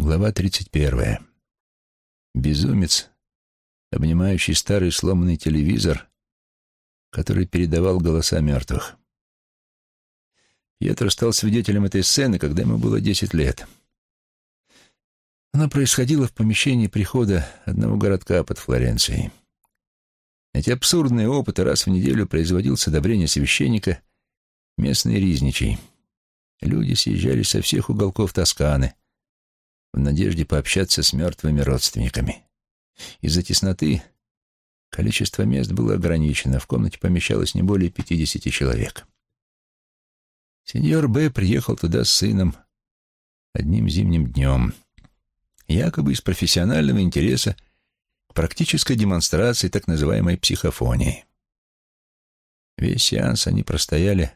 Глава 31. Безумец, обнимающий старый сломанный телевизор, который передавал голоса мертвых. Пьетро стал свидетелем этой сцены, когда ему было 10 лет. Она происходила в помещении прихода одного городка под Флоренцией. Эти абсурдные опыты раз в неделю производил с одобрения священника местный Ризничий. Люди съезжали со всех уголков Тосканы в надежде пообщаться с мертвыми родственниками. Из-за тесноты количество мест было ограничено, в комнате помещалось не более пятидесяти человек. Сеньор Б. приехал туда с сыном одним зимним днем, якобы из профессионального интереса к практической демонстрации так называемой психофонии. Весь сеанс они простояли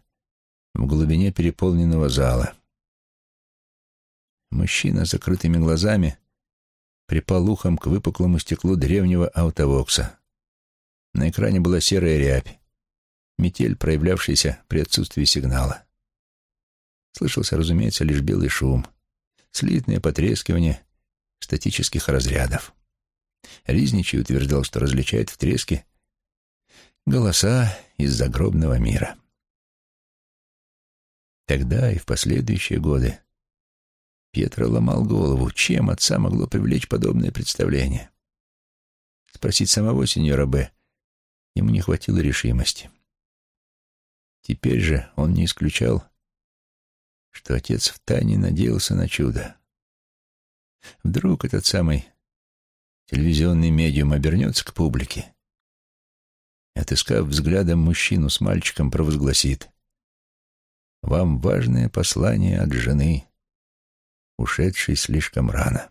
в глубине переполненного зала. Мужчина с закрытыми глазами припал ухом к выпуклому стеклу древнего аутовокса. На экране была серая рябь, метель, проявлявшаяся при отсутствии сигнала. Слышался, разумеется, лишь белый шум, слитное потрескивание статических разрядов. Ризничий утверждал, что различает в треске голоса из загробного мира. Тогда и в последующие годы Пьетро ломал голову, чем отца могло привлечь подобное представление. Спросить самого сеньора Б. ему не хватило решимости. Теперь же он не исключал, что отец втайне надеялся на чудо. Вдруг этот самый телевизионный медиум обернется к публике и, отыскав взглядом мужчину с мальчиком, провозгласит «Вам важное послание от жены» ушедший слишком рано.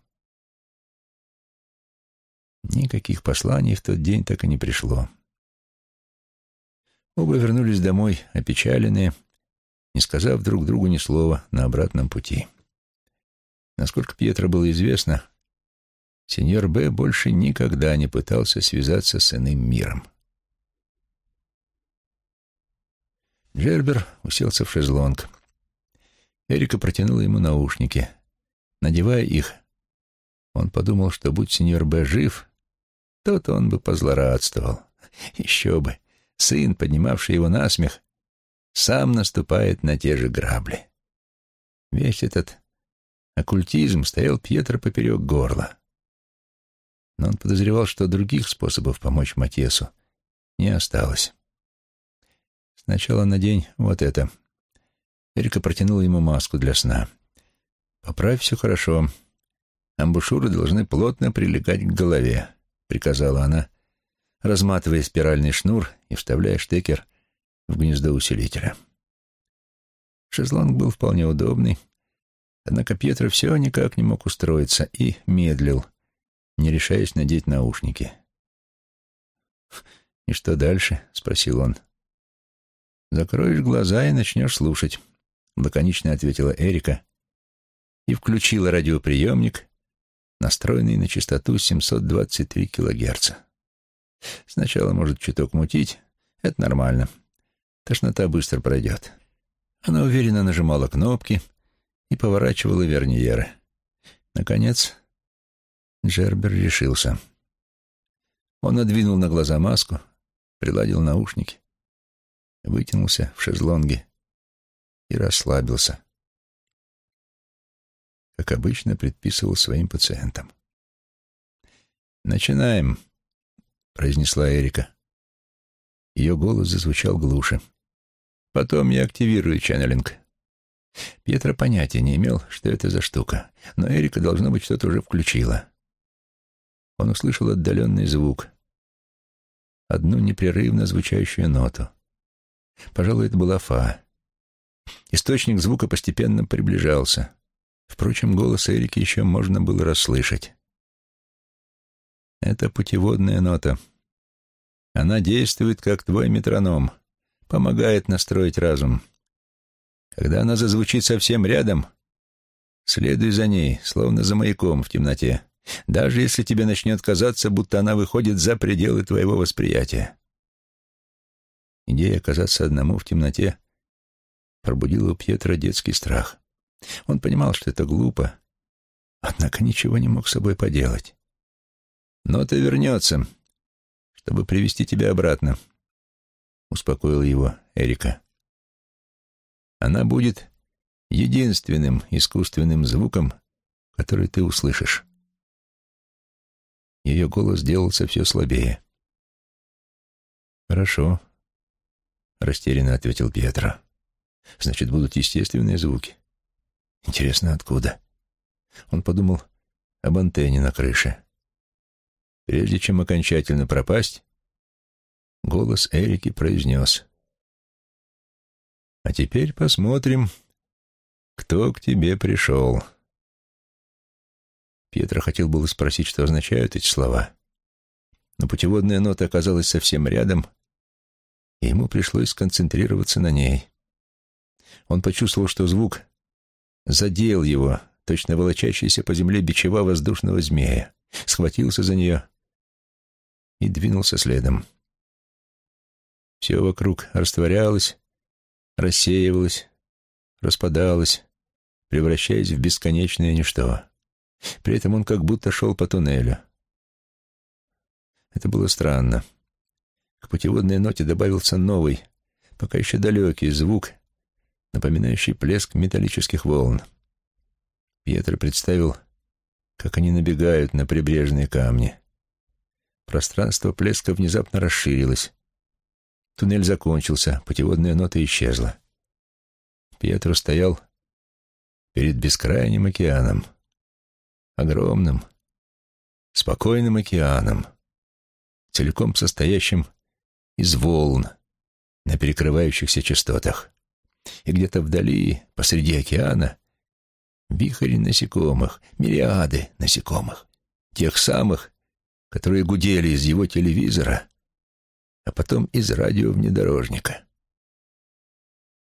Никаких посланий в тот день так и не пришло. Оба вернулись домой, опечаленные, не сказав друг другу ни слова на обратном пути. Насколько Пьетро было известно, сеньор Б. больше никогда не пытался связаться с иным миром. Джербер уселся в шезлонг. Эрика протянула ему наушники — Надевая их, он подумал, что будь сеньор Б. жив, то-то он бы позлорадствовал. Еще бы, сын, поднимавший его на смех, сам наступает на те же грабли. Весь этот оккультизм стоял Пьетро поперек горла. Но он подозревал, что других способов помочь Матесу не осталось. Сначала надень вот это. Эрика протянула ему маску для сна. «Поправь хорошо. Амбушюры должны плотно прилегать к голове», — приказала она, разматывая спиральный шнур и вставляя штекер в гнездо усилителя. Шезлонг был вполне удобный, однако Пьетро все никак не мог устроиться и медлил, не решаясь надеть наушники. «И что дальше?» — спросил он. «Закроешь глаза и начнешь слушать», — лаконично ответила Эрика, и включила радиоприемник, настроенный на частоту 723 кГц. Сначала может чуток мутить, это нормально. Тошнота быстро пройдет. Она уверенно нажимала кнопки и поворачивала верниеры. Наконец, Джербер решился. Он надвинул на глаза маску, приладил наушники, вытянулся в шезлонге и расслабился как обычно предписывал своим пациентам. «Начинаем», — произнесла Эрика. Ее голос зазвучал глуше. «Потом я активирую ченнелинг». Пьетро понятия не имел, что это за штука, но Эрика, должно быть, что-то уже включила. Он услышал отдаленный звук, одну непрерывно звучащую ноту. Пожалуй, это была фа. Источник звука постепенно приближался. Впрочем, голос Эрики еще можно было расслышать. Это путеводная нота. Она действует как твой метроном, помогает настроить разум. Когда она зазвучит совсем рядом, следуй за ней, словно за маяком в темноте, даже если тебе начнет казаться, будто она выходит за пределы твоего восприятия. Идея оказаться одному в темноте пробудила у Пьетра детский страх. Он понимал, что это глупо, однако ничего не мог с собой поделать. «Но ты вернется, чтобы привести тебя обратно», — успокоил его Эрика. «Она будет единственным искусственным звуком, который ты услышишь». Ее голос делался все слабее. «Хорошо», — растерянно ответил Пьетро. «Значит, будут естественные звуки. Интересно, откуда?» Он подумал об антенне на крыше. Прежде чем окончательно пропасть, голос Эрики произнес. «А теперь посмотрим, кто к тебе пришел». Пьетро хотел было спросить, что означают эти слова, но путеводная нота оказалась совсем рядом, и ему пришлось сконцентрироваться на ней. Он почувствовал, что звук задел его, точно волочащийся по земле бичева воздушного змея, схватился за нее и двинулся следом. Все вокруг растворялось, рассеивалось, распадалось, превращаясь в бесконечное ничто. При этом он как будто шел по туннелю. Это было странно. К путеводной ноте добавился новый, пока еще далекий звук, напоминающий плеск металлических волн. Пьетро представил, как они набегают на прибрежные камни. Пространство плеска внезапно расширилось. Туннель закончился, путеводная нота исчезла. Пьетро стоял перед бескрайним океаном огромным, спокойным океаном, целиком состоящим из волн на перекрывающихся частотах. И где-то вдали, посреди океана, вихри насекомых, мириады насекомых, тех самых, которые гудели из его телевизора, а потом из радиовнедорожника.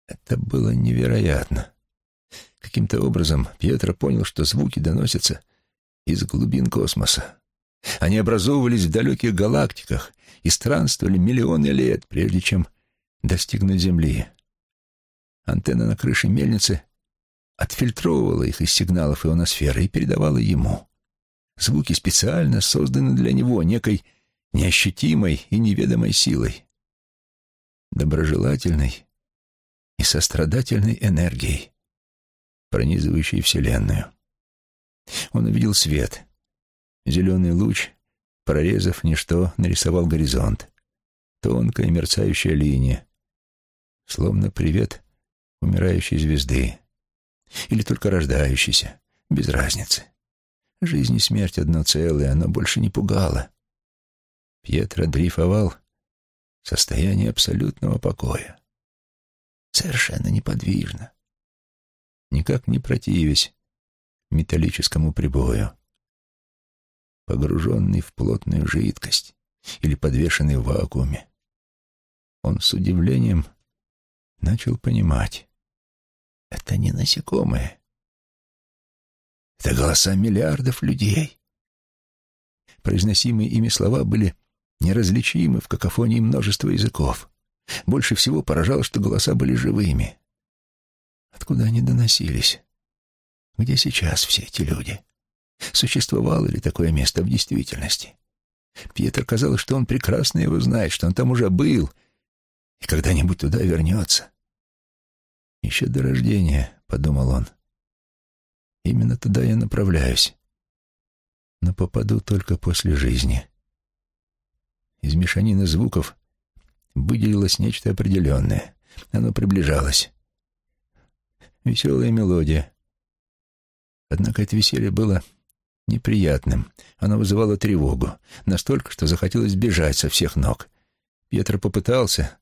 Это было невероятно. Каким-то образом Пьетро понял, что звуки доносятся из глубин космоса. Они образовывались в далеких галактиках и странствовали миллионы лет, прежде чем достигнуть Земли. Антенна на крыше мельницы отфильтровывала их из сигналов ионосферы и передавала ему. Звуки специально созданы для него некой неощутимой и неведомой силой. Доброжелательной и сострадательной энергией, пронизывающей Вселенную. Он увидел свет. Зеленый луч, прорезав ничто, нарисовал горизонт. Тонкая мерцающая линия. Словно привет умирающей звезды. Или только рождающейся. Без разницы. Жизнь и смерть одно целое, оно больше не пугало. Пьетро дрейфовал в состоянии абсолютного покоя. Совершенно неподвижно. Никак не противясь металлическому прибою. Погруженный в плотную жидкость или подвешенный в вакууме, он с удивлением начал понимать. Это не насекомые. Это голоса миллиардов людей. Произносимые ими слова были неразличимы в какофонии множества языков. Больше всего поражало, что голоса были живыми. Откуда они доносились? Где сейчас все эти люди? Существовало ли такое место в действительности? Пьетро казалось, что он прекрасно его знает, что он там уже был и когда-нибудь туда вернется. «Еще до рождения», — подумал он. «Именно туда я направляюсь, но попаду только после жизни». Из мешанины звуков выделилось нечто определенное. Оно приближалось. Веселая мелодия, Однако это веселье было неприятным. Оно вызывало тревогу, настолько, что захотелось бежать со всех ног. Пьетро попытался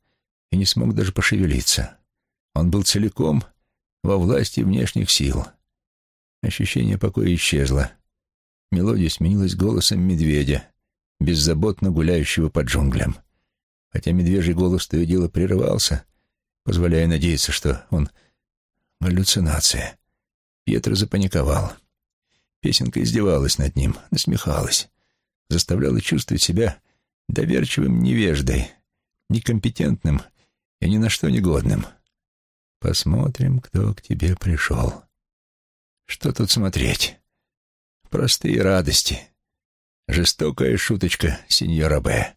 и не смог даже пошевелиться. Он был целиком во власти внешних сил. Ощущение покоя исчезло. Мелодия сменилась голосом медведя, беззаботно гуляющего по джунглям. Хотя медвежий голос то и дело прерывался, позволяя надеяться, что он галлюцинация. Пьетро запаниковал. Песенка издевалась над ним, насмехалась, заставляла чувствовать себя доверчивым невеждой, некомпетентным и ни на что негодным. Посмотрим, кто к тебе пришел. Что тут смотреть? Простые радости. Жестокая шуточка, сеньора Б.